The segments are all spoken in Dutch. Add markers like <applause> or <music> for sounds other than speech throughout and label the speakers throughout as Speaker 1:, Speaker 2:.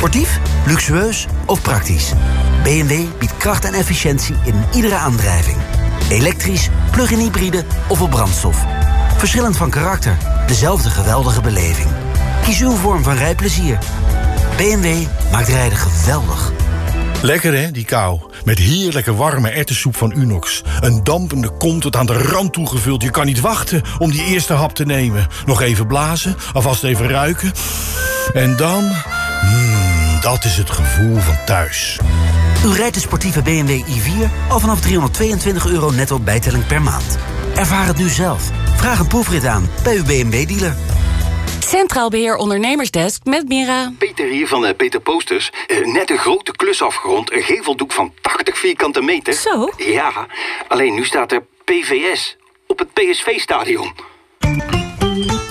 Speaker 1: Sportief, luxueus of praktisch? BMW biedt kracht en efficiëntie in iedere aandrijving. Elektrisch, plug-in hybride of op brandstof. Verschillend van karakter, dezelfde geweldige beleving. Kies uw vorm van rijplezier. BMW maakt rijden geweldig.
Speaker 2: Lekker hè, die kou. Met heerlijke warme ertessoep van Unox. Een dampende kom tot aan de rand toegevuld. Je kan niet wachten om die eerste hap te nemen. Nog even blazen, alvast even ruiken. En dan... Dat is het gevoel van thuis.
Speaker 1: U rijdt de sportieve BMW i4 al vanaf 322 euro netto bijtelling per maand. Ervaar het nu zelf. Vraag een proefrit aan bij uw BMW-dealer.
Speaker 3: Centraal Beheer Ondernemersdesk met Mira.
Speaker 4: Peter hier van uh, Peter Posters. Uh, net een grote klus afgerond. Een geveldoek van 80 vierkante meter.
Speaker 3: Zo?
Speaker 4: Ja, alleen nu staat er PVS op het PSV-stadion.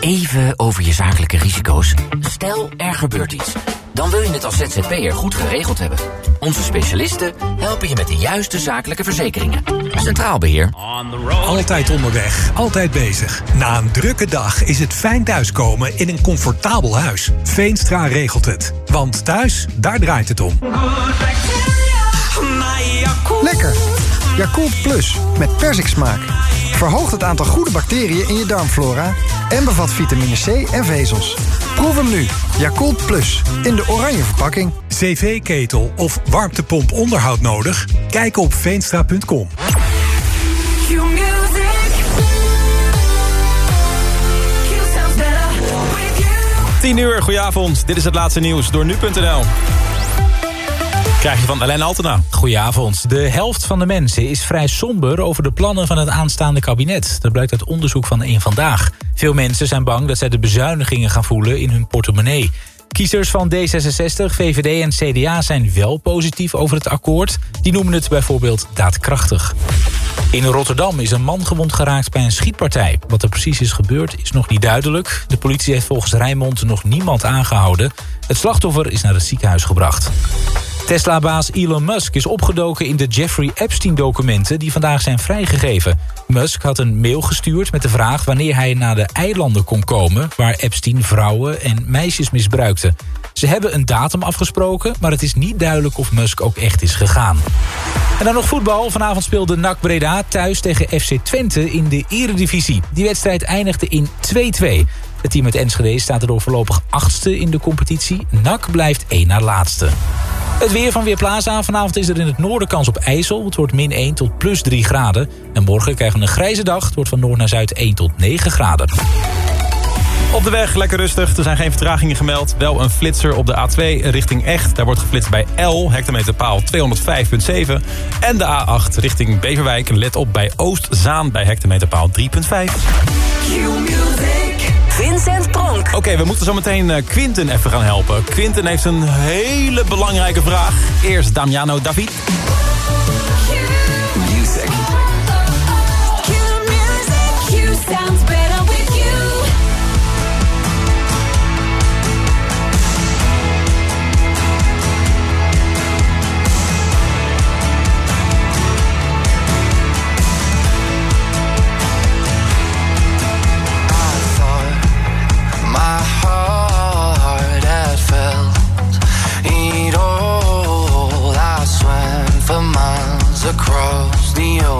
Speaker 5: Even over je zakelijke risico's. Stel, er gebeurt iets. Dan wil je het als ZZP'er goed geregeld hebben. Onze specialisten helpen je met de juiste zakelijke verzekeringen. Centraal Beheer.
Speaker 6: Altijd onderweg, altijd bezig. Na een drukke dag is het fijn thuiskomen in een comfortabel huis. Veenstra regelt het. Want thuis, daar draait het om.
Speaker 7: Lekker. Yakult Plus met persiksmaak. Verhoogt het aantal goede bacteriën in je darmflora en bevat vitamine C en vezels. Proef hem nu. Yakult Plus in de oranje verpakking.
Speaker 6: CV-ketel of warmtepomp onderhoud nodig? Kijk op veenstra.com.
Speaker 8: 10 uur, goedenavond. Dit is het laatste nieuws door nu.nl. Krijg je van Alain Altena.
Speaker 9: Goedenavond. De helft van de mensen is vrij somber over de plannen van het aanstaande kabinet. Dat blijkt uit onderzoek van Eén Vandaag. Veel mensen zijn bang dat zij de bezuinigingen gaan voelen in hun portemonnee. Kiezers van D66, VVD en CDA zijn wel positief over het akkoord. Die noemen het bijvoorbeeld daadkrachtig. In Rotterdam is een man gewond geraakt bij een schietpartij. Wat er precies is gebeurd is nog niet duidelijk. De politie heeft volgens Rijnmond nog niemand aangehouden. Het slachtoffer is naar het ziekenhuis gebracht. Tesla-baas Elon Musk is opgedoken in de Jeffrey Epstein-documenten... die vandaag zijn vrijgegeven. Musk had een mail gestuurd met de vraag wanneer hij naar de eilanden kon komen... waar Epstein vrouwen en meisjes misbruikte. Ze hebben een datum afgesproken, maar het is niet duidelijk of Musk ook echt is gegaan. En dan nog voetbal. Vanavond speelde NAC Breda thuis tegen FC Twente in de eredivisie. Die wedstrijd eindigde in 2-2. Het team uit Enschede staat er voorlopig achtste in de competitie. NAC blijft één na laatste. Het weer van Weerplaza. Vanavond is er in het noorden kans op ijzel. Het wordt min 1 tot plus 3 graden. En morgen krijgen we een grijze dag. Het wordt van noord naar zuid 1 tot 9 graden.
Speaker 8: Op de weg lekker rustig. Er zijn geen vertragingen gemeld. Wel een flitser op de A2 richting Echt. Daar wordt geflitst bij L, hectometerpaal 205.7. En de A8 richting Beverwijk. Let op bij Oostzaan bij hectometerpaal 3.5.
Speaker 3: Vincent Pronk.
Speaker 8: Oké, we moeten zo meteen eh, Quinten even gaan helpen. Quinten heeft een hele belangrijke vraag. Eerst Damiano David.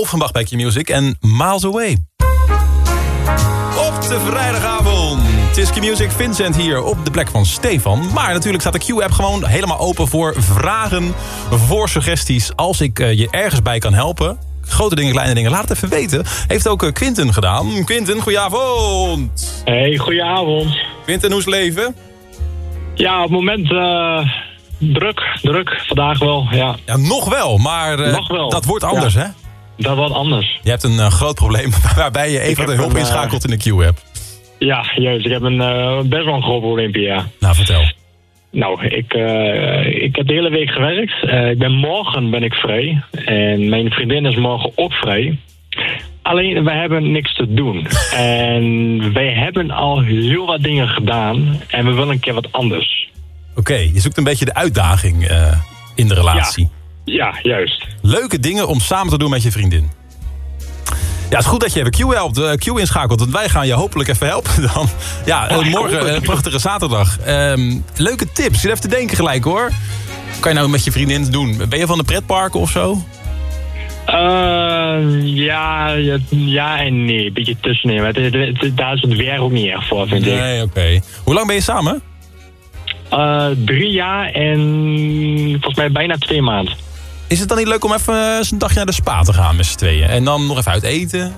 Speaker 8: Offenbach bij Q-Music en Miles Away. Op de vrijdagavond. Het is Q-Music, Vincent hier op de plek van Stefan. Maar natuurlijk staat de Q-app gewoon helemaal open voor vragen, voor suggesties. Als ik eh, je ergens bij kan helpen, grote dingen, kleine dingen, laat het even weten. Heeft ook eh, Quinten gedaan. Quinten, goedenavond.
Speaker 10: Hey, goedenavond.
Speaker 8: Quinten, hoe is het leven?
Speaker 10: Ja, op het moment eh, druk, druk. Vandaag wel, ja.
Speaker 8: Ja, nog wel, maar
Speaker 10: Nog wel.
Speaker 8: dat wordt anders,
Speaker 10: Ja.
Speaker 8: hè?
Speaker 10: Dat wordt anders.
Speaker 8: Je hebt een eh, groot probleem <laughs> waarbij je even de hulp inschakelt in de Q-app.
Speaker 10: Ja, juist. Ik heb een eh, best wel een groot probleempje, ja.
Speaker 8: Nou, vertel.
Speaker 10: Nou, ik, eh, ik heb de hele week gewerkt. Ik ben morgen ben ik vrij. En mijn vriendin is morgen ook vrij. Alleen, wij hebben niks te doen. <laughs> En wij hebben al heel wat dingen gedaan. En we willen een keer wat anders.
Speaker 8: Oké, je zoekt een beetje de uitdaging in de relatie.
Speaker 10: Ja, juist.
Speaker 8: Leuke dingen om samen te doen met je vriendin. Ja, het is goed dat je even Q helpt, eh, Q inschakelt. Want wij gaan je hopelijk even helpen <laughs> dan. Ja,
Speaker 10: Oh,
Speaker 8: morgen een prachtige zaterdag. Ehm, leuke tips. Je zit even te denken gelijk hoor. Wat kan je nou met je vriendin doen? Ben je van de pretparken of zo?
Speaker 10: Eh, ja, ja, ja en nee. Een beetje tussenin. Maar het- het- het- daar is het weer ook niet echt voor, vind ik.
Speaker 8: Nee, oké. Hoe lang ben je samen?
Speaker 10: Eh, drie jaar en volgens mij bijna twee maanden.
Speaker 8: Is het dan niet leuk om even eh, een dagje naar de spa te gaan met z'n tweeën? En dan nog even uit eten?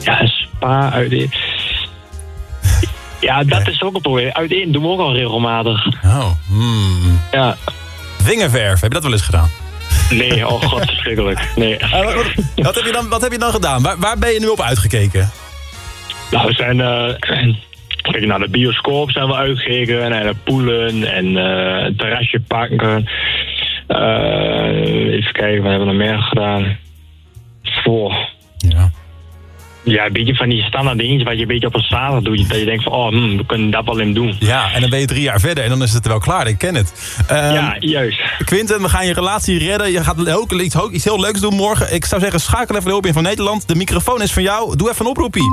Speaker 10: Ja, spa uit eten. Ja, dat is ook een probleem. Uit eten doen we ook al regelmatig.
Speaker 8: Oh, hmm.
Speaker 10: Ja.
Speaker 8: Vingerverf, heb je dat wel eens gedaan?
Speaker 10: Nee, oh god, <laughs> verschrikkelijk. Nee.
Speaker 8: Eh, wat, wat- wat heb je dan, wat heb je dan gedaan? Waar, waar ben je nu op uitgekeken?
Speaker 10: Nou, we zijn... eh, Kijk, naar de bioscoop zijn we uitgegaan. En naar poelen en een terrasje pakken. Eh, even kijken, wat hebben we nog meer gedaan? Voor.
Speaker 8: Ja.
Speaker 10: Ja, een beetje van die standaard dingetjes wat je een beetje op een zaterdag doet. Dat je denkt van, oh, hm, we kunnen dat wel in doen.
Speaker 8: Ja, en dan ben je drie jaar verder en dan is het wel klaar. Ik ken het. Ehm,
Speaker 10: Ja, juist.
Speaker 8: Quinten, we gaan je relatie redden. Je gaat ook iets, iets heel leuks doen morgen. Ik zou zeggen, schakel even de hulp in van Nederland. De microfoon is van jou. Doe even een oproepie.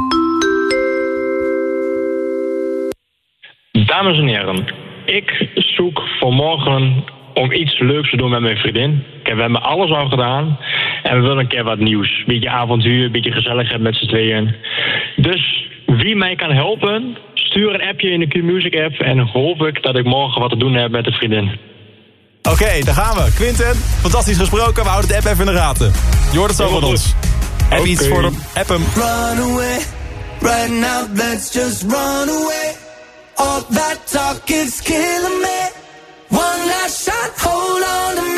Speaker 10: Dames en heren, ik zoek voor morgen om iets leuks te doen met mijn vriendin. Kijk, we hebben alles al gedaan. En we willen een keer wat nieuws. Beetje avontuur, een beetje gezelligheid met z'n tweeën. Dus wie mij kan helpen, stuur een appje in de Q-Music app. En hoop ik dat ik morgen wat te doen heb met de vriendin.
Speaker 8: Oké, daar gaan we. Quinten, fantastisch gesproken. We houden de app even in de gaten. Je hoort het zo van ons. Heb iets voor hem? App hem.
Speaker 11: Run away, right now, let's just run away. All that talk is killing me. One last shot, hold on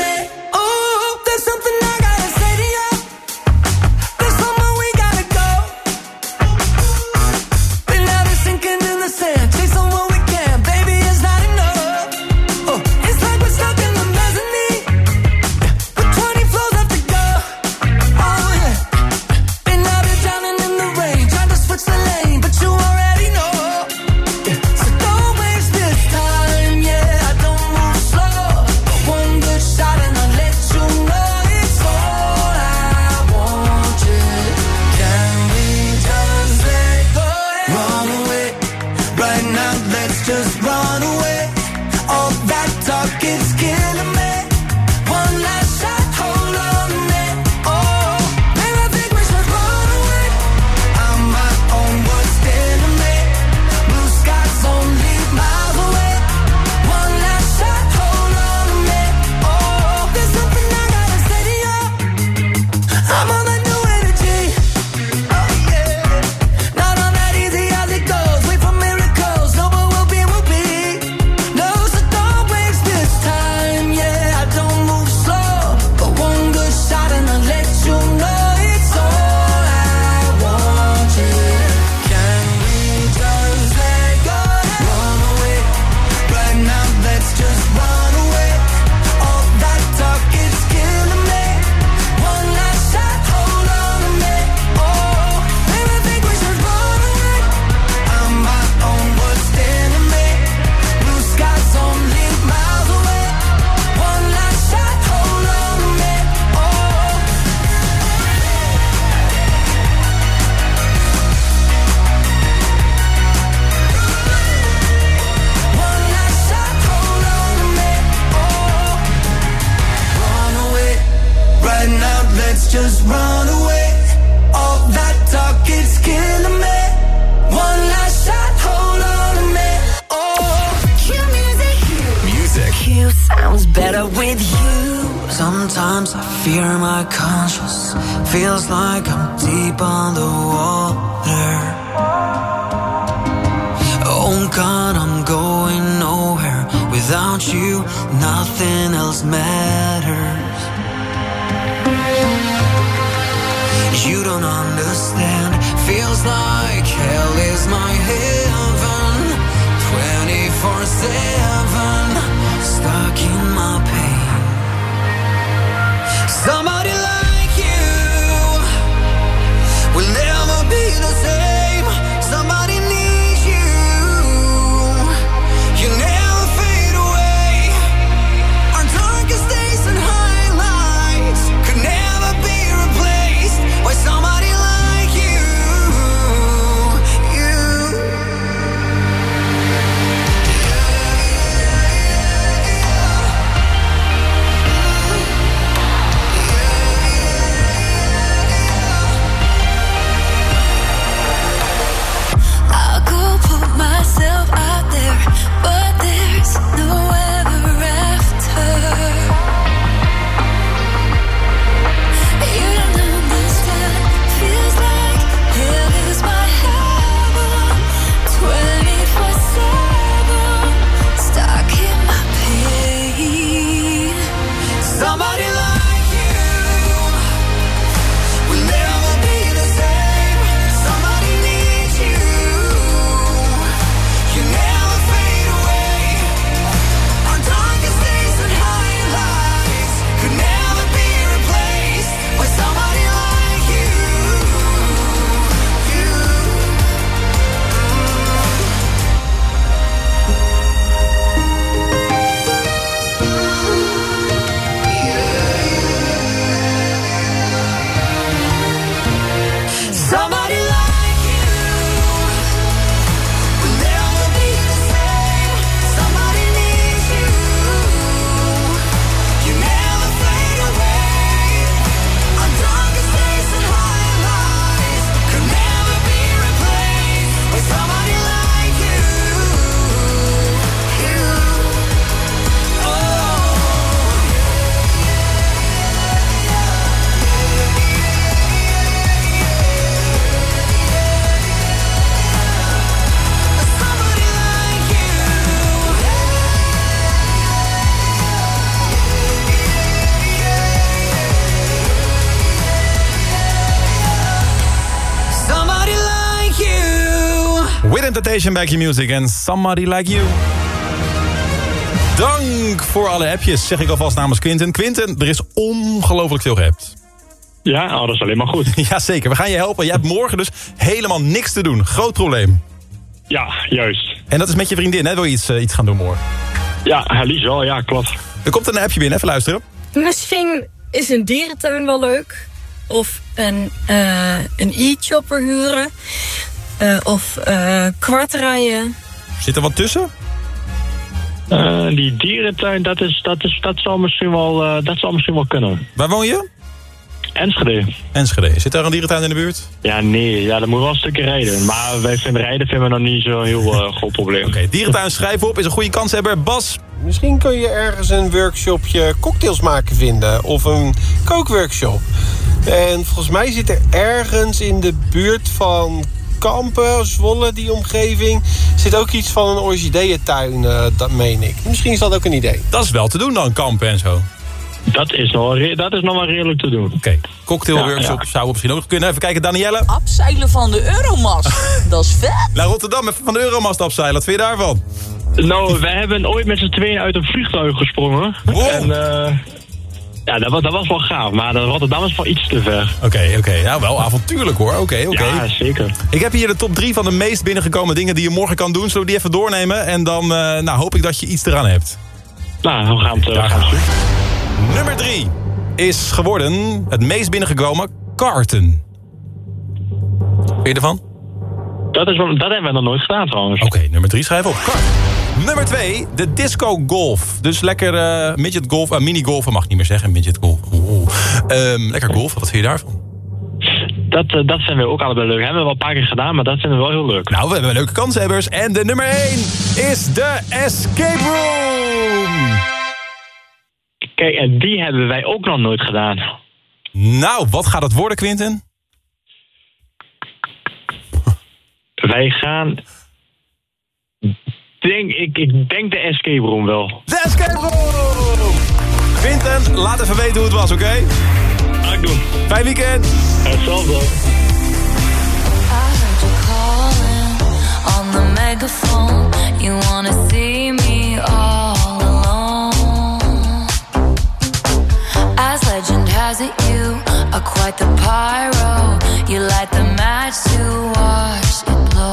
Speaker 8: Temptation, Back Your Music en Somebody Like You. Dank voor alle appjes, zeg ik alvast namens Quinten. Quinten, er is ongelooflijk veel geappt.
Speaker 10: Ja, oh, dat is alleen maar goed. <laughs>
Speaker 8: Jazeker, we gaan je helpen. Jij hebt morgen dus helemaal niks te doen. Groot probleem.
Speaker 10: Ja, juist.
Speaker 8: En dat is met je vriendin, hè? Wil je iets, eh, iets gaan doen morgen?
Speaker 10: Ja, Lies wel, ja, klopt.
Speaker 8: Er komt een appje binnen, even luisteren.
Speaker 12: Misschien is een dierentuin wel leuk. Of een, eh, een e-chopper huren. Eh, of eh kwartrijden.
Speaker 8: Zit er wat tussen?
Speaker 10: Eh, die dierentuin, dat, is, dat, is, dat, zal misschien wel, eh, dat zal misschien wel kunnen.
Speaker 8: Waar woon je?
Speaker 10: Enschede.
Speaker 8: Enschede. Zit daar een dierentuin in de buurt?
Speaker 10: Ja, nee, ja, dat moet wel een stukje rijden. Maar wij vinden rijden vinden we nog niet zo'n heel groot probleem.
Speaker 8: Oké, dierentuin schrijven op is een goede kanshebber. Bas,
Speaker 13: Misschien kun je ergens een workshopje cocktails maken vinden. Of een kookworkshop. En volgens mij zit er ergens in de buurt van Kampen, Zwolle, die omgeving... zit ook iets van een orchideeëntuin, eh, dat meen ik. Misschien is dat ook een idee.
Speaker 8: dat is wel te doen dan, kampen en zo.
Speaker 10: Dat is nog, dat is nog wel redelijk te doen.
Speaker 8: Oké, cocktailworkshop
Speaker 10: Ja, ja.
Speaker 8: zou misschien ook kunnen. Even kijken, Danielle.
Speaker 14: Abzeilen van de Euromast. <laughs> Dat is vet.
Speaker 8: Naar Rotterdam, even van de Euromast afzeilen. Wat vind je daarvan?
Speaker 10: Nou, wij hebben ooit met z'n tweeën uit een vliegtuig gesprongen. En eh, ja, dat was, dat was wel gaaf. Maar Rotterdam is wel iets te ver.
Speaker 8: Oké, oké. Nou, wel avontuurlijk hoor. Oké, oké.
Speaker 10: Ja, zeker.
Speaker 8: Ik heb hier de top 3 van de meest binnengekomen dingen die je morgen kan doen. Zullen we die even doornemen? En dan eh, nou, hoop ik dat je iets eraan hebt.
Speaker 10: Nou, we gaan het, gaan het zien.
Speaker 8: Nummer 3 is geworden het meest binnengekomen karten. Vind je ervan?
Speaker 10: Dat, is, dat hebben we nog nooit gedaan trouwens.
Speaker 8: Oké, nummer 3 schrijf op. Kart. Nummer 2, de disco golf. Dus lekker eh midget golf, uh, mini golfen mag ik niet meer zeggen. Midget golf. Ehm, lekker golfen, wat vind je daarvan?
Speaker 10: Dat, eh, dat vinden we ook allebei leuk. Hebben we wel een paar keer gedaan, maar dat vinden we wel heel leuk.
Speaker 8: Nou, we hebben leuke kanshebbers. En de nummer 1 is de escape room.
Speaker 10: Kijk, en die hebben wij ook nog nooit gedaan.
Speaker 8: Nou, wat gaat het worden, Quinten?
Speaker 10: Wij gaan... Denk, ik, ik denk de escape room wel.
Speaker 8: De escape room! Quinten, laat even weten hoe het was, oké?
Speaker 10: Ga ik doen.
Speaker 8: Fijn weekend!
Speaker 10: Hetzelfde.
Speaker 15: calling on the megaphone. You wanna see me all alone. As legend has it, you are quite the pyro. You light the match to watch it blow.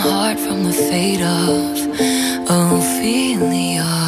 Speaker 11: Heart from the fate of Ophelia.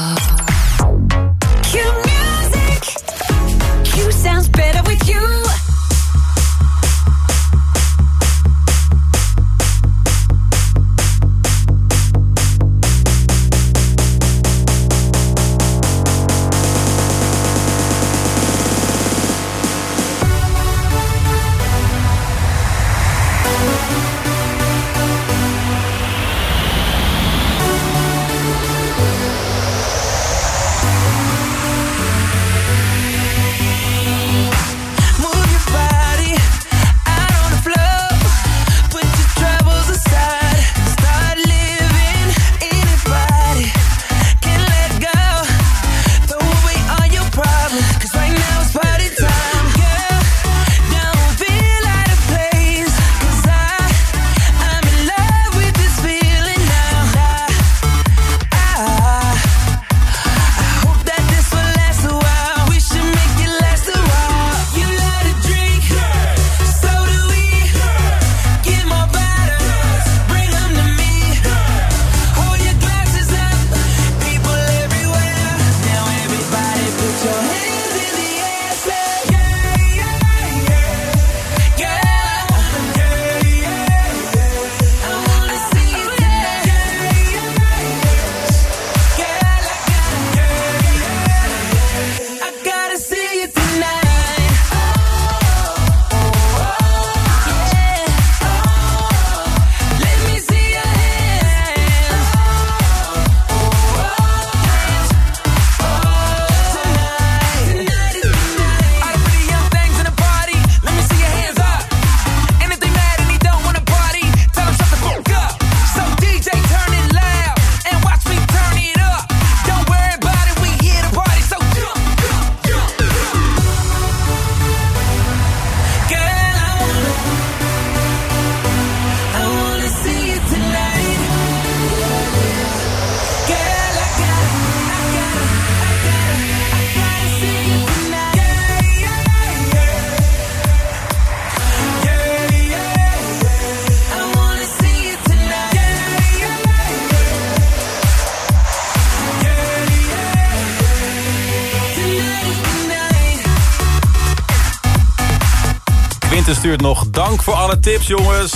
Speaker 8: Nog dank voor alle tips, jongens.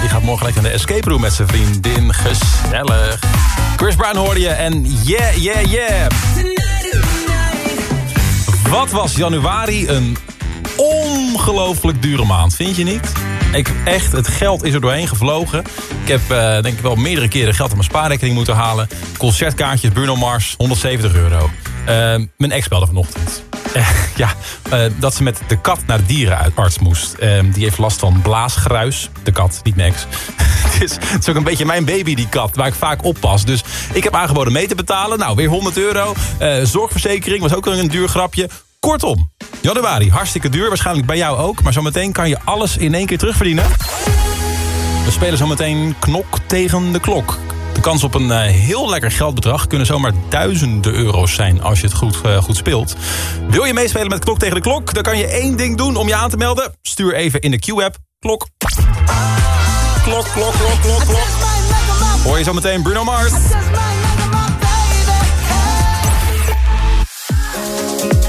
Speaker 8: Die gaat morgen lekker naar de escape room met zijn vriendin. Gezellig. Chris Brown hoorde je en yeah, yeah, yeah. Wat was januari een ongelooflijk dure maand, vind je niet? Ik, echt, het geld is er doorheen gevlogen. Ik heb eh, denk ik wel meerdere keren geld op mijn spaarrekening moeten halen. Concertkaartjes, Bruno Mars, 170 euro. Eh, mijn ex belde vanochtend. Eh, <laughs> ja, eh, dat ze met de kat naar dierenarts moest. Eh, die heeft last van blaasgruis. De kat, niet <laughs> is, het is ook een beetje mijn baby, die kat, waar ik vaak oppas. Dus ik heb aangeboden mee te betalen. Nou, weer 100 euro. Eh, zorgverzekering was ook een duur grapje. Kortom, januari, hartstikke duur. Waarschijnlijk bij jou ook. Maar zometeen kan je alles in één keer terugverdienen. We spelen zometeen knok tegen de klok. Kans op een eh, heel lekker geldbedrag kunnen zomaar duizenden euro's zijn als je het goed, eh, goed speelt. Wil je meespelen met Klok tegen de Klok? Dan kan je één ding doen om je aan te melden. Stuur even in de Q-app klok. Klok, klok, klok, klok, klok. Hoor je zometeen Bruno Mars.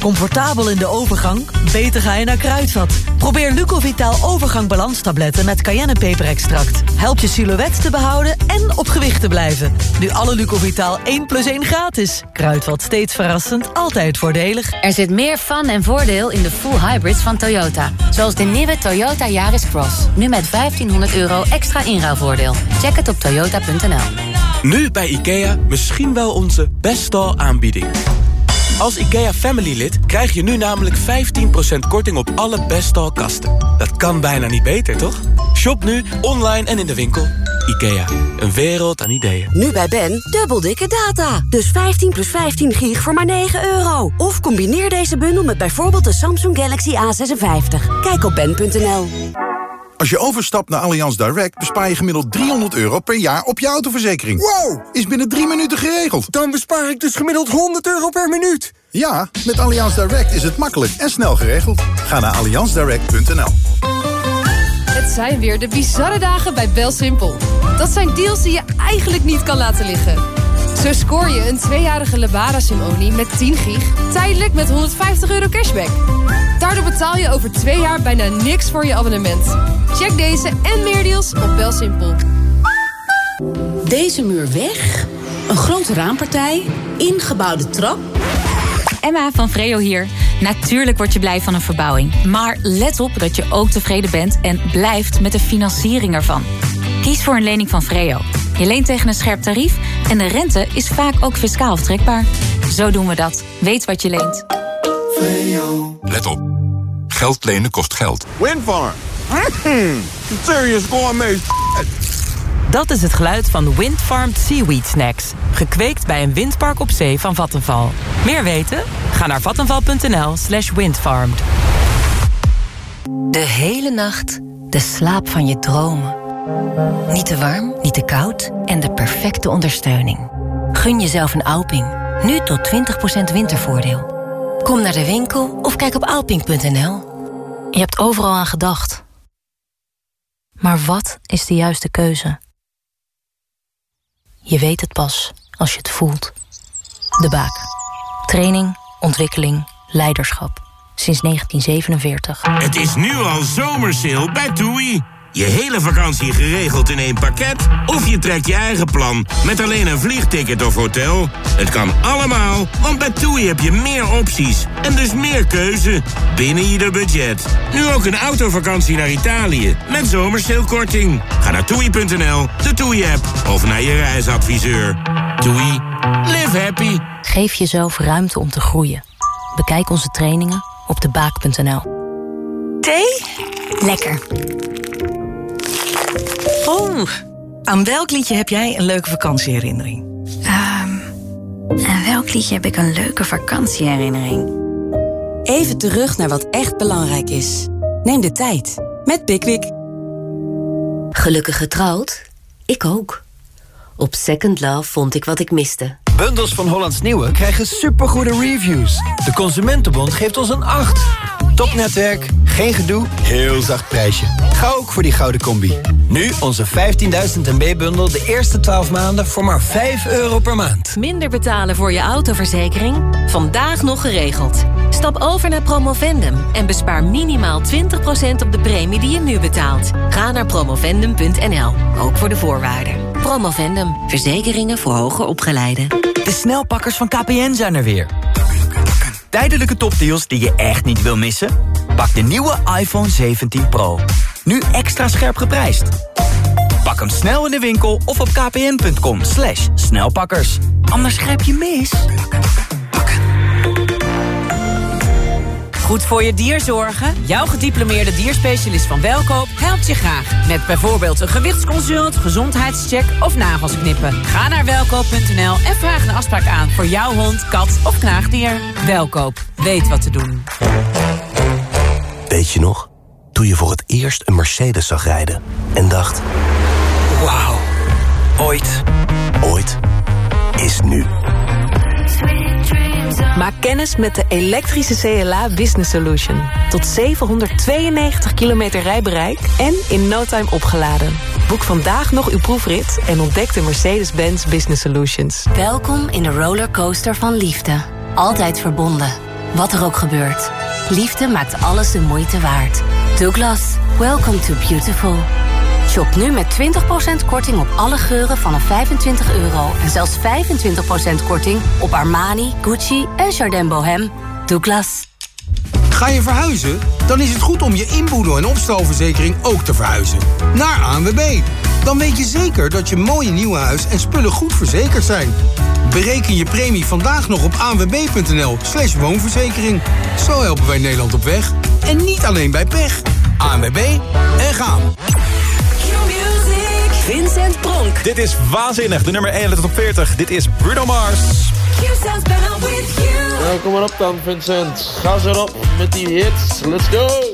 Speaker 16: Comfortabel in de overgang? Beter ga je naar Kruidvat. Probeer Lucovitaal overgang balanstabletten met cayennepeperextract. Helpt je silhouet te behouden en op gewicht te blijven. Nu alle Lucovitaal 1 plus 1 gratis. Kruidvat steeds verrassend, altijd voordelig.
Speaker 17: Er zit meer fun en voordeel in de full hybrids van Toyota. Zoals de nieuwe Toyota Yaris Cross. Nu met 1500 euro extra inruilvoordeel. Check het op toyota.nl.
Speaker 18: Nu bij IKEA misschien wel onze best aanbieding. Als IKEA Family lid krijg je nu namelijk 15% korting op alle Bestal kasten. Dat kan bijna niet beter, toch? Shop nu, online en in de winkel. IKEA, een wereld aan ideeën.
Speaker 19: Nu bij Ben, dubbel dikke data. Dus 15 plus 15 gig voor maar 9 euro. Of combineer deze bundel met bijvoorbeeld de Samsung Galaxy A56. Kijk op ben.nl.
Speaker 20: Als je overstapt naar Allianz Direct bespaar je gemiddeld 300 euro per jaar op je autoverzekering. Wow! Is binnen drie minuten geregeld.
Speaker 21: Dan bespaar ik dus gemiddeld 100 euro per minuut.
Speaker 20: Ja, met Allianz Direct is het makkelijk en snel geregeld. Ga naar allianzdirect.nl.
Speaker 22: Het zijn weer de bizarre dagen bij BelSimpel. Dat zijn deals die je eigenlijk niet kan laten liggen. Zo scoor je een tweejarige Lebara Simonie met 10 gig... tijdelijk met 150 euro cashback. Daardoor betaal je over twee jaar bijna niks voor je abonnement. Check deze en meer deals op BelSimpel.
Speaker 23: Deze muur weg, een grote raampartij, ingebouwde trap...
Speaker 24: Emma van Vreo hier. Natuurlijk word je blij van een verbouwing. Maar let op dat je ook tevreden bent en blijft met de financiering ervan. Kies voor een lening van Vreo. Je leent tegen een scherp tarief en de rente is vaak ook fiscaal aftrekbaar. Zo doen we dat. Weet wat je leent.
Speaker 25: Let op. Geld lenen kost geld.
Speaker 26: Windfarm. Mm, serious gourmet.
Speaker 27: Dat is het geluid van Windfarmed Seaweed Snacks. Gekweekt bij een windpark op zee van Vattenval. Meer weten? Ga naar vattenval.nl slash windfarmed.
Speaker 28: De hele nacht de slaap van je dromen. Niet te warm, niet te koud en de perfecte ondersteuning. Gun jezelf een Alping. Nu tot 20% wintervoordeel. Kom naar de winkel of kijk op alping.nl. Je hebt overal aan gedacht. Maar wat is de juiste keuze? Je weet het pas als je het voelt. De Baak. Training, ontwikkeling, leiderschap. Sinds 1947.
Speaker 29: Het is nu al zomersale bij TUI. Je hele vakantie geregeld in één pakket? Of je trekt je eigen plan met alleen een vliegticket of hotel? Het kan allemaal, want bij TUI heb je meer opties en dus meer keuze binnen ieder budget. Nu ook een autovakantie naar Italië met zomersheelkorting. Ga naar toei.nl, de TUI-app of naar je reisadviseur. TUI, live happy.
Speaker 28: Geef jezelf ruimte om te groeien. Bekijk onze trainingen op debaak.nl.
Speaker 30: Thee? Lekker. Oh, aan welk liedje heb jij een leuke vakantieherinnering?
Speaker 31: Um, aan welk liedje heb ik een leuke vakantieherinnering?
Speaker 32: Even terug naar wat echt belangrijk is. Neem de tijd met Pickwick.
Speaker 28: Gelukkig getrouwd? Ik ook. Op Second Love vond ik wat ik miste.
Speaker 33: Bundels van Hollands Nieuwe krijgen supergoede reviews. De Consumentenbond geeft ons een 8. Topnetwerk, geen gedoe, heel zacht prijsje. Ga ook voor die gouden combi. Nu onze 15.000 MB-bundel de eerste 12 maanden voor maar 5 euro per maand.
Speaker 17: Minder betalen voor je autoverzekering? Vandaag nog geregeld. Stap over naar Promovendum en bespaar minimaal 20% op de premie die je nu betaalt. Ga naar promovendum.nl, ook voor de voorwaarden. Promovendum, verzekeringen voor hoger opgeleiden.
Speaker 34: De snelpakkers van KPN zijn er weer. Tijdelijke topdeals die je echt niet wil missen? Pak de nieuwe iPhone 17 Pro. Nu extra scherp geprijsd. Pak hem snel in de winkel of op kpn.com snelpakkers. Anders grijp je mis.
Speaker 16: Goed voor je dier zorgen? Jouw gediplomeerde dierspecialist van Welkoop helpt je graag. Met bijvoorbeeld een gewichtsconsult, gezondheidscheck of nagels knippen. Ga naar welkoop.nl en vraag een afspraak aan voor jouw hond, kat of knaagdier. Welkoop, weet wat te doen.
Speaker 35: Weet je nog?
Speaker 36: Toen je voor het eerst een Mercedes zag rijden en dacht... Wauw, ooit. Ooit is nu.
Speaker 37: Maak kennis met de elektrische CLA Business Solution. Tot 792 kilometer rijbereik en in no time opgeladen. Boek vandaag nog uw proefrit en ontdek de Mercedes-Benz Business Solutions.
Speaker 17: Welkom in de rollercoaster van liefde. Altijd verbonden. Wat er ook gebeurt. Liefde maakt alles de moeite waard. Douglas, welcome to beautiful. Shop nu met 20% korting op alle geuren vanaf 25 euro. En zelfs 25% korting op Armani, Gucci en Chardin Bohem. Douglas.
Speaker 38: Ga je verhuizen? Dan is het goed om je inboedel- en opstalverzekering ook te verhuizen. Naar ANWB. Dan weet je zeker dat je mooie nieuwe huis en spullen goed verzekerd zijn. Bereken je premie vandaag nog op anwb.nl slash woonverzekering. Zo helpen wij Nederland op weg. En niet alleen bij pech. ANWB en gaan.
Speaker 39: Vincent Pronk. Dit is waanzinnig, de nummer 1 uit 40. Dit is Bruno Mars.
Speaker 40: Nou, kom maar op dan, Vincent. Ga ze erop met die hits. Let's go!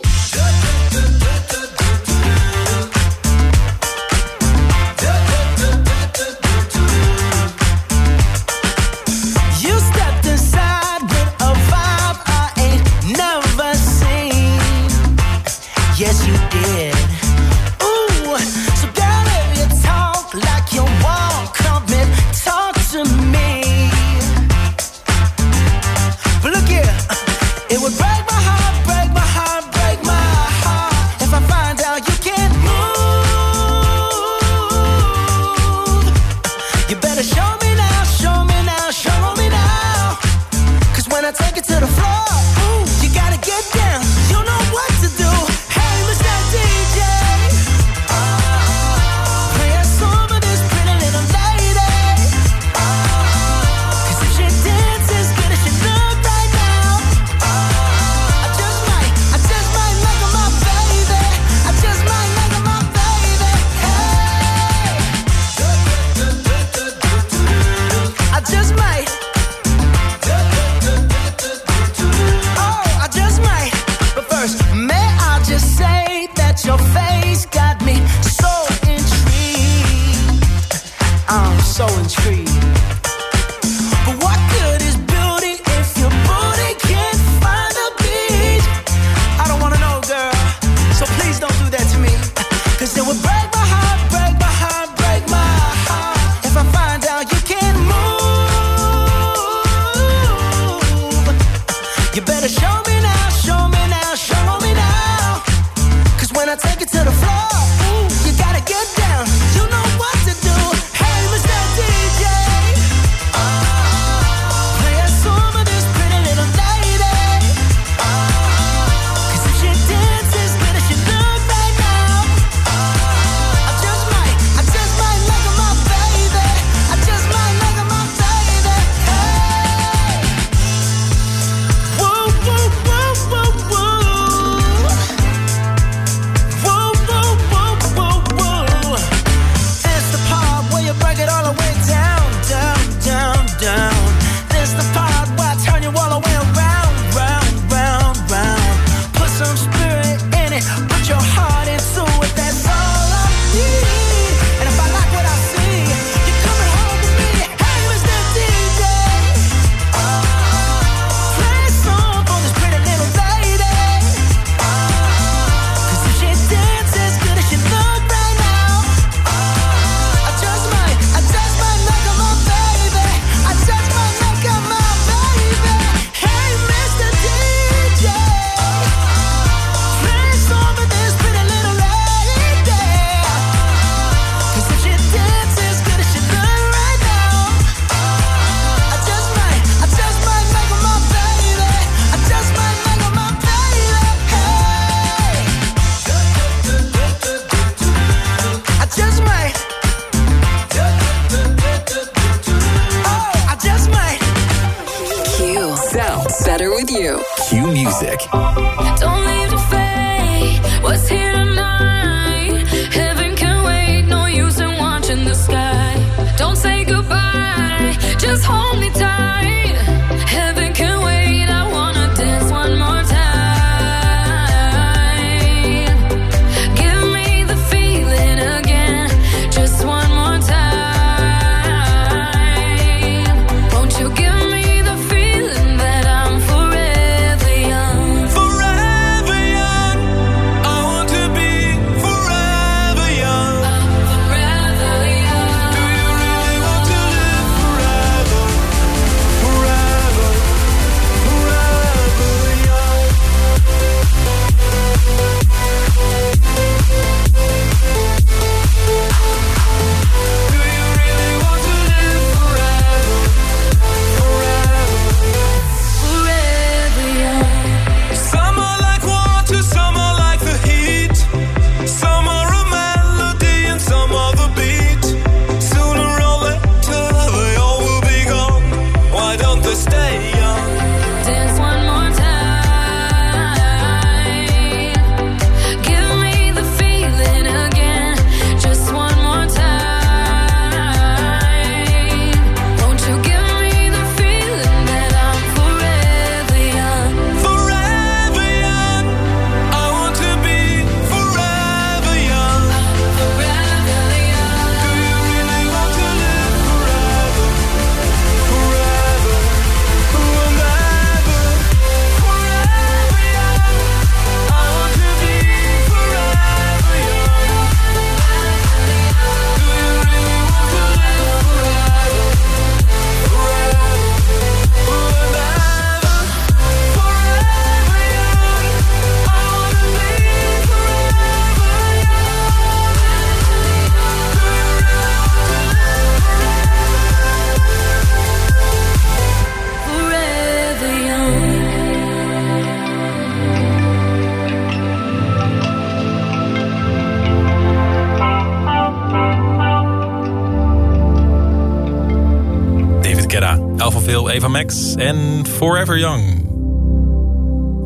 Speaker 8: Phil, Eva Max en Forever Young.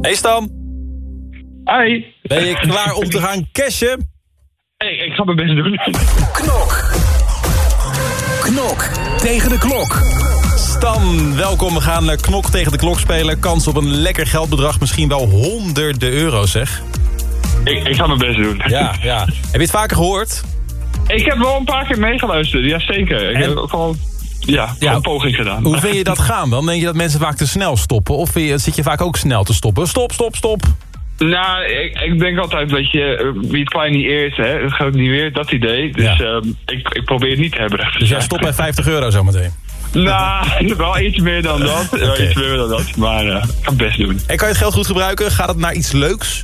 Speaker 8: Hey Stan.
Speaker 41: Hi.
Speaker 8: Ben je klaar om te gaan cashen?
Speaker 41: Hey, ik ga mijn best doen.
Speaker 42: Knok. Knok tegen de klok.
Speaker 8: Stan, welkom. We gaan eh, knok tegen de klok spelen. Kans op een lekker geldbedrag, misschien wel honderden euro's zeg.
Speaker 41: Ik, ik ga mijn best doen.
Speaker 8: Ja, ja. Heb je het vaker gehoord?
Speaker 41: Ik heb wel een paar keer meegeluisterd, jazeker. Ik heb ook al ja, ja, een poging gedaan.
Speaker 8: Hoe vind je dat gaan dan? Denk je dat mensen vaak te snel stoppen? Of je, zit je vaak ook snel te stoppen? Stop, stop, stop.
Speaker 41: Nou, ik, ik denk altijd, weet je, eh, wie het klein niet eert, hè, dat gaat niet weer, dat idee. Dus
Speaker 8: Ja.
Speaker 41: ehm, ik, ik probeer het niet te hebben.
Speaker 8: Dus jij stopt bij 50 euro zometeen.
Speaker 41: Nou, <laughs> wel iets meer dan dat. <laughs> Wel iets meer dan dat, maar eh, ik ga het best doen.
Speaker 8: En kan je het geld goed gebruiken? Gaat het naar iets leuks?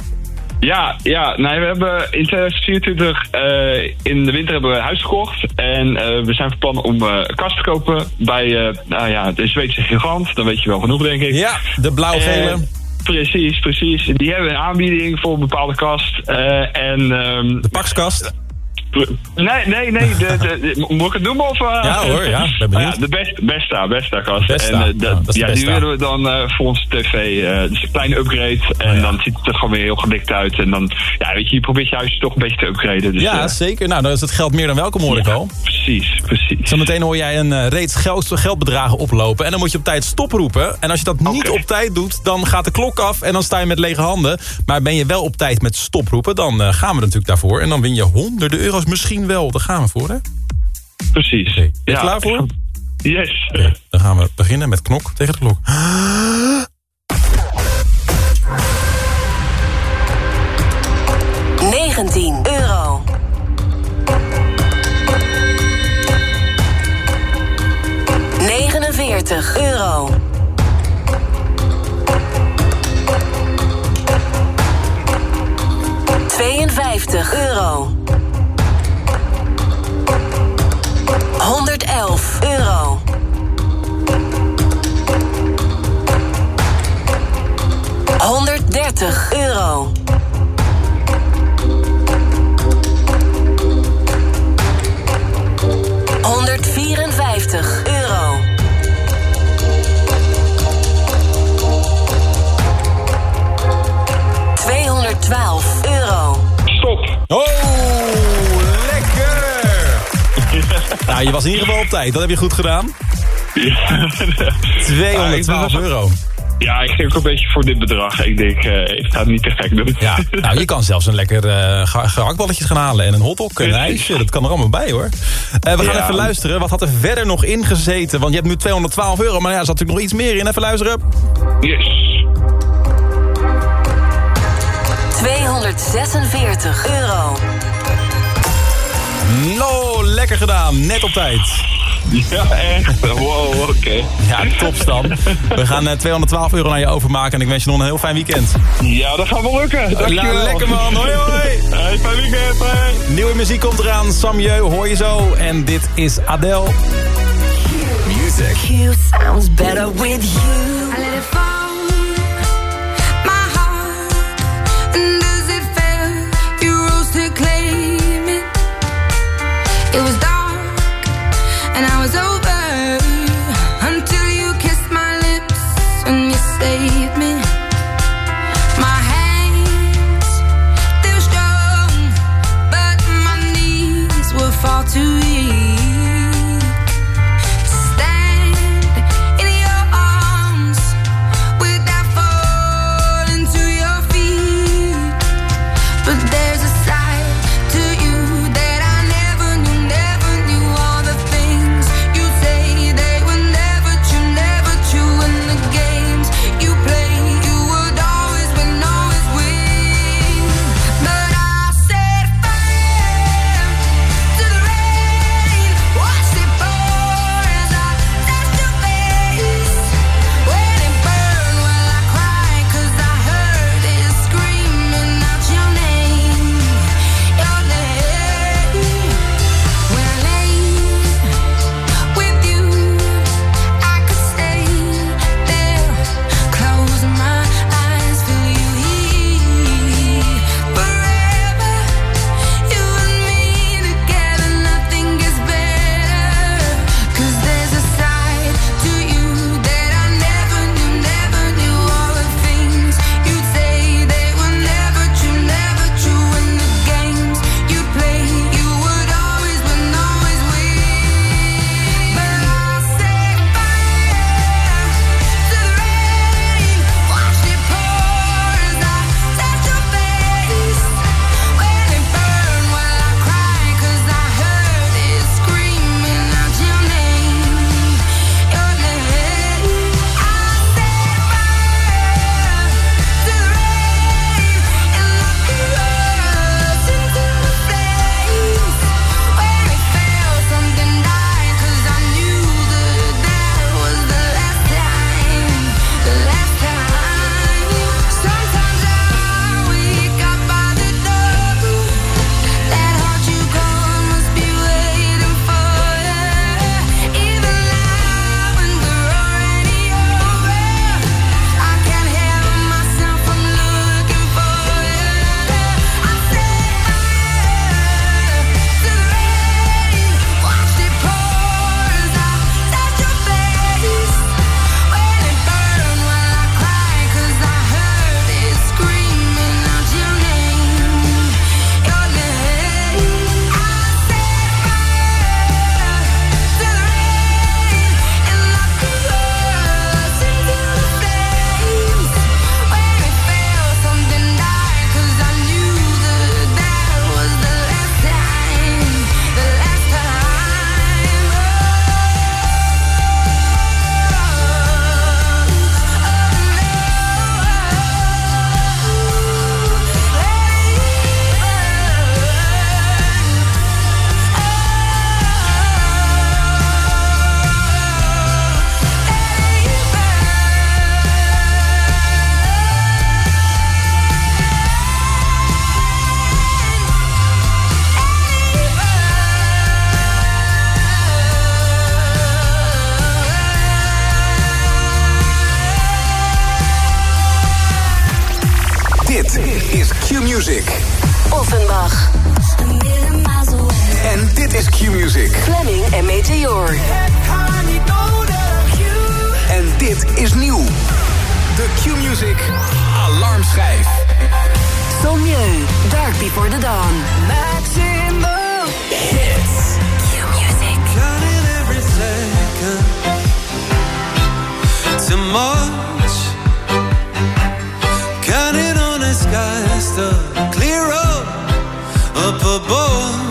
Speaker 41: Ja, ja nee, we hebben in 2024 eh, in de winter hebben we een huis gekocht. En eh, we zijn van plan om eh, een kast te kopen bij eh, nou ja, de Zweedse gigant. Dan weet je wel genoeg, denk ik.
Speaker 8: Ja, de blauw-gele.
Speaker 41: Eh, Precies, precies. Die hebben een aanbieding voor een bepaalde kast. eh, en, ehm,
Speaker 8: de pakskast?
Speaker 41: Nee, nee, nee. De, moet ik het noemen? Of, eh?
Speaker 8: Ja hoor, ja, <laughs> ben benieuwd.
Speaker 41: Ja, de best, Besta, Besta kast.
Speaker 8: Besta,
Speaker 41: En, eh,
Speaker 8: ja,
Speaker 41: die willen we dan eh, voor onze tv. dus een kleine upgrade. En dan ziet het er gewoon weer heel gelikt uit. En dan, ja, weet je, je probeert je huisje toch een beetje te upgraden. Dus,
Speaker 8: ja, zeker. Nou, dan is het geld meer dan welkom, hoor ik al.
Speaker 41: Precies, precies.
Speaker 8: Zometeen hoor jij een reeds geld, geldbedragen oplopen. En dan moet je op tijd stoproepen. En als je dat niet op tijd doet, dan gaat de klok af. En dan sta je met lege handen. Maar ben je wel op tijd met stoproepen, dan gaan we natuurlijk daarvoor. En dan win je honderden euro's misschien wel. Daar gaan we voor, hè?
Speaker 41: Precies.
Speaker 8: Ben je
Speaker 41: Ja.
Speaker 8: klaar voor?
Speaker 41: Yes.
Speaker 8: Dan gaan we beginnen met knok tegen de klok.
Speaker 15: 19 euro. Negenenveertig euro. Tweeënvijftig euro. 111 euro. Honderddertig euro. Honderdvierenvijftig euro. Tweehonderdtwaalf euro.
Speaker 41: Stop.
Speaker 8: Oh, nou, je was in ieder geval op tijd. Dat heb je goed gedaan. 212 <laughs> euro.
Speaker 41: Ja, ik geef ook een beetje voor dit bedrag. Ik denk, eh, ik ga het niet te gek doen.
Speaker 8: Ja, nou, je kan zelfs een lekker eh ge- gehaktballetjes gaan halen. En een hotdog, een ijsje. Dat kan er allemaal bij, hoor. Eh, we gaan
Speaker 41: Ja.
Speaker 8: even luisteren. Wat had er verder nog ingezeten? Want je hebt nu 212 euro. Maar ja, er zat natuurlijk nog iets meer in. Even luisteren.
Speaker 41: Yes.
Speaker 15: 246 euro.
Speaker 8: No, lekker gedaan. Net op tijd.
Speaker 41: Ja, echt. Wow, oké.
Speaker 8: Ja, topstand. We gaan eh, 212 euro naar je overmaken. En ik wens je nog een heel fijn weekend.
Speaker 41: Ja, dat gaat wel lukken. Dankjewel.
Speaker 8: Lekker man. Hoi hoi.
Speaker 41: Hey, fijn weekend. Hoi.
Speaker 8: Nieuwe muziek komt eraan. Sam Jeu, hoor je zo. En dit is Adele.
Speaker 42: Music.
Speaker 15: You sounds better with you.
Speaker 19: Is Q-Music.
Speaker 40: Offenbach.
Speaker 19: En dit is Q-Music.
Speaker 40: Fleming en Meteor.
Speaker 19: En dit is nieuw. De Q-Music alarmschijf.
Speaker 40: Sommieu. Dark Before the Dawn.
Speaker 11: Maximum hits.
Speaker 40: Q-Music.
Speaker 11: Counting every second. Too skies to clear up up above.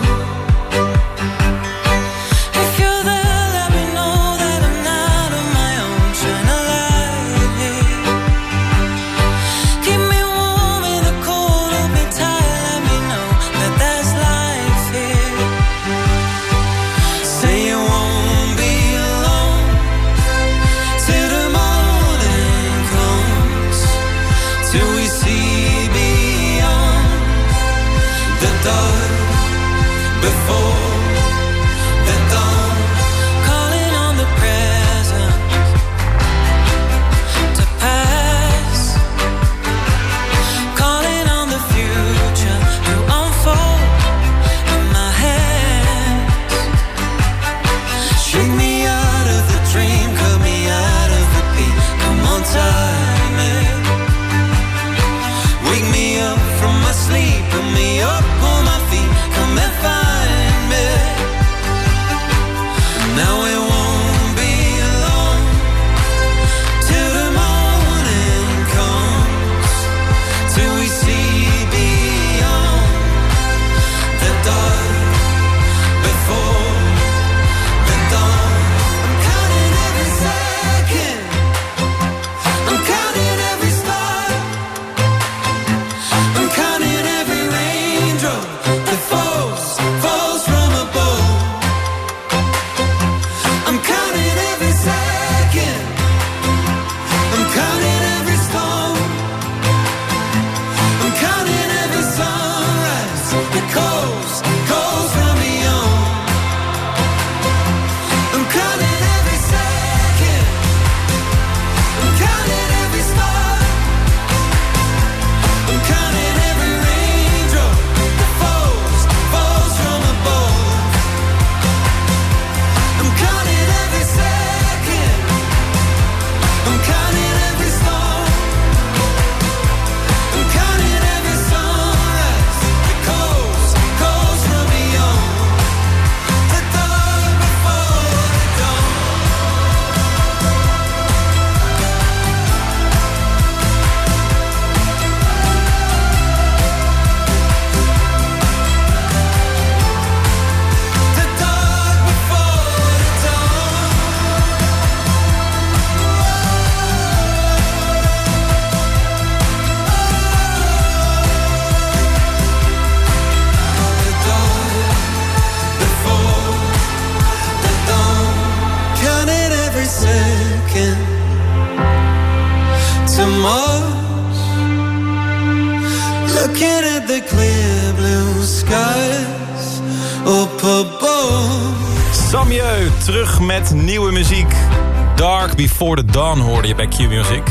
Speaker 8: Q-Music.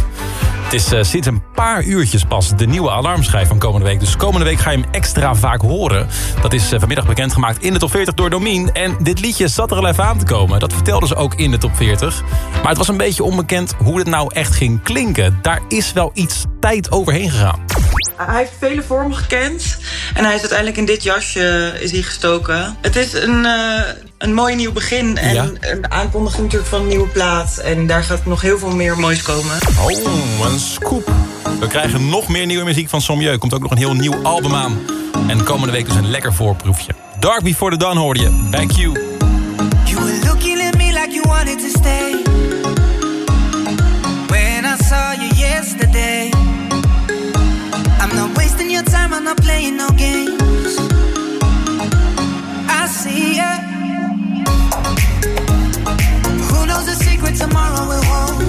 Speaker 8: Het is eh, sinds een paar uurtjes pas de nieuwe alarmschijf van komende week. Dus komende week ga je hem extra vaak horen. Dat is eh, vanmiddag bekendgemaakt in de top 40 door Domien. En dit liedje zat er al even aan te komen. Dat vertelden ze ook in de top 40. Maar het was een beetje onbekend hoe het nou echt ging klinken. Daar is wel iets tijd overheen gegaan.
Speaker 43: Hij heeft vele vormen gekend. En hij is uiteindelijk in dit jasje is hij gestoken. Het is een, eh, een mooi nieuw begin. En
Speaker 8: Ja.
Speaker 43: een aankondiging natuurlijk van een nieuwe plaat. En daar gaat nog heel veel meer moois komen.
Speaker 8: Oh, een scoop. We krijgen nog meer nieuwe muziek van Sommieu. Komt ook nog een heel nieuw album aan. En komende week dus een lekker voorproefje. Dark Before the Dawn hoorde je bij Q.
Speaker 11: You were looking at me like you wanted to stay. When I saw you yesterday, I'm not wasting your time, I'm not playing no games. I see ya. Knows the secret tomorrow we'll hold.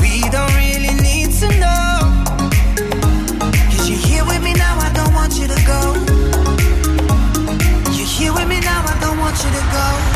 Speaker 11: We don't really need to know. Cause you're here with me now, I don't want you to go. You're here with me now, I don't want you to go.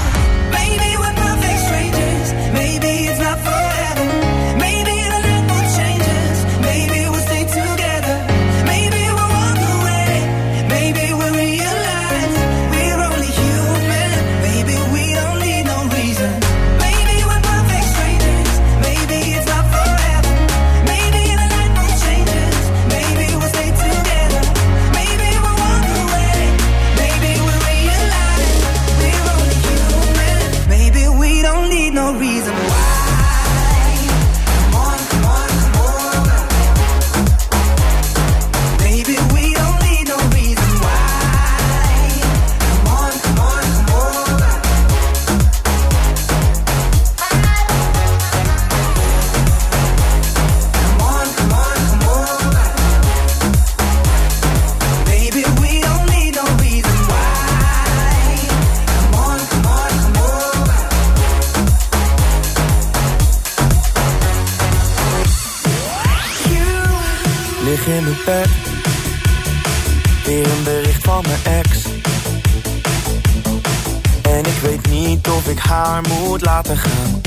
Speaker 40: Maybe we're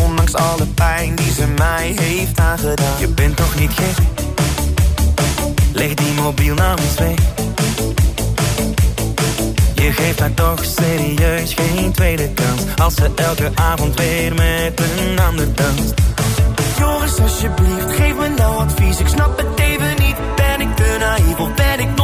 Speaker 44: ondanks alle pijn die ze mij heeft aangedaan. Je bent toch niet gek? Leg die mobiel nou eens weg. Je geeft haar toch serieus geen tweede kans, als ze elke avond weer met een ander danst. Joris, alsjeblieft, geef me nou advies. Ik snap het even niet. Ben ik te naïef of ben ik nog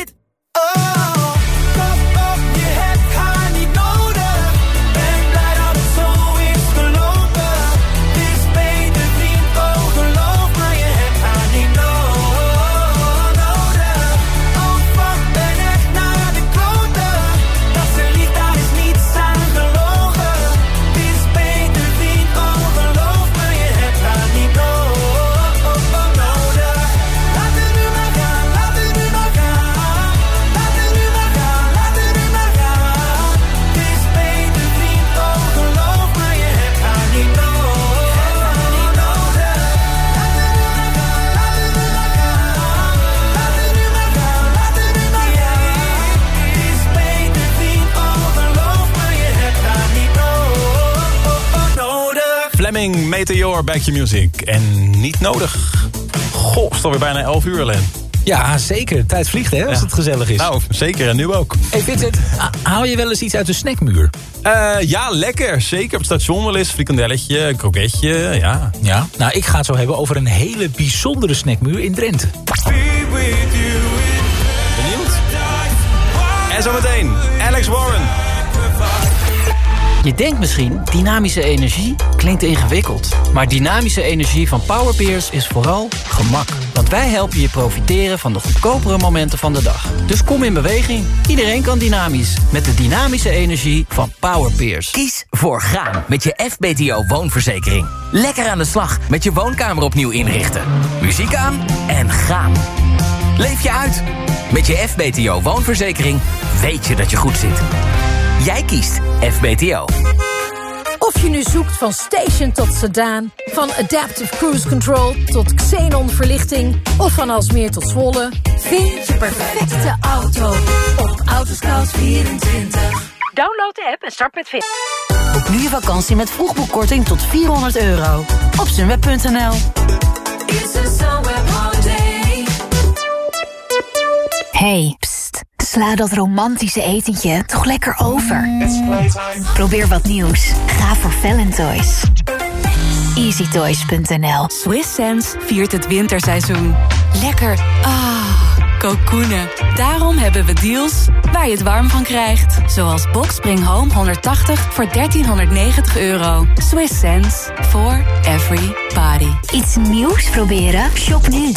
Speaker 8: Back to Music. En niet nodig. Goh, is het alweer bijna 11 uur, Len.
Speaker 9: Ja, zeker. Tijd vliegt, hè, als
Speaker 8: Ja.
Speaker 9: het gezellig is.
Speaker 8: Nou, zeker. En nu ook.
Speaker 9: Hey Vincent, ha- haal je wel eens iets uit de snackmuur?
Speaker 8: Eh, ja, lekker. Zeker op het station wel eens. Frikandelletje, kroketje, ja.
Speaker 9: Ja, nou ik ga het zo hebben over een hele bijzondere snackmuur in Drenthe.
Speaker 8: Benieuwd? En zometeen, Alex Warren.
Speaker 35: Je denkt misschien, dynamische energie klinkt ingewikkeld. Maar dynamische energie van Powerpeers is vooral gemak. Want wij helpen je profiteren van de goedkopere momenten van de dag. Dus kom in beweging. Iedereen kan dynamisch. Met de dynamische energie van Powerpeers.
Speaker 45: Kies voor gaan met je FBTO woonverzekering. Lekker aan de slag met je woonkamer opnieuw inrichten. Muziek aan en gaan. Leef je uit. Met je FBTO woonverzekering weet je dat je goed zit. Jij kiest FBTO.
Speaker 46: Of je nu zoekt van station tot sedan, van adaptive cruise control tot xenon verlichting of van Alsmeer tot Zwolle, vind je perfecte auto op Autoscout24.
Speaker 47: Download de app en start met vinden.
Speaker 16: Boek nu je vakantie met vroegboekkorting tot 400 euro. Op sunweb.nl
Speaker 48: Hey, sla dat romantische etentje toch lekker over. Probeer wat nieuws. Ga voor Valentoys. EasyToys.nl
Speaker 24: Swiss Sense viert het winterseizoen. Lekker. Ah, kokoenen. Daarom hebben we deals waar je het warm van krijgt. Zoals Boxspring Home 180 voor 1390 euro. Swiss Sense for every body.
Speaker 48: Iets nieuws proberen? Shop nu.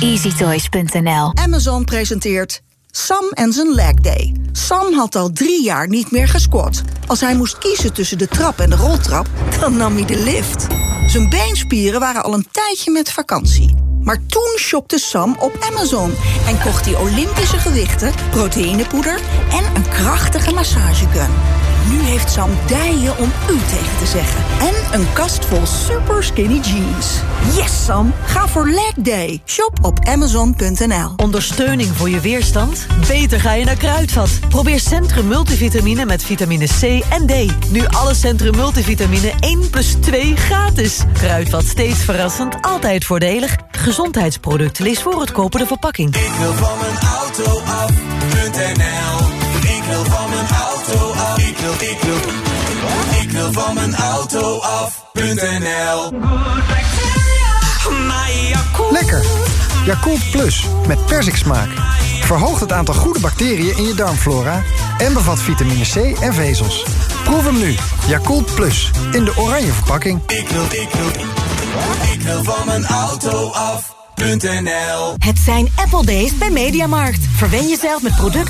Speaker 48: EasyToys.nl
Speaker 40: Amazon presenteert Sam en zijn leg day. Sam had al drie jaar niet meer gesquat. Als hij moest kiezen tussen de trap en de roltrap, dan nam hij de lift. Zijn beenspieren waren al een tijdje met vakantie. Maar toen shopte Sam op Amazon en kocht hij Olympische gewichten, proteïnepoeder en een krachtige massagegun. Nu heeft Sam dijen om u tegen te zeggen. En een kast vol super skinny jeans. Yes, Sam. Ga voor leg day. Shop op amazon.nl.
Speaker 16: Ondersteuning voor je weerstand? Beter ga je naar Kruidvat. Probeer Centrum Multivitamine met vitamine C en D. Nu alle Centrum Multivitamine 1 plus 2 gratis. Kruidvat steeds verrassend, altijd voordelig. Gezondheidsproduct, lees voor het kopen de verpakking.
Speaker 49: Ik wil van mijn auto af.nl Ik wil van wil, ik wil, ik wil van mijn auto af.nl
Speaker 7: Lekker. Yakult Plus met persiksmaak. Verhoogt het aantal goede bacteriën in je darmflora en bevat vitamine C en vezels. Proef hem nu. Yakult Plus in de oranje verpakking.
Speaker 49: Ik wil, ik wil, ik wil van mijn auto af.nl
Speaker 50: Het zijn Apple Days bij Mediamarkt. Verwen jezelf met producten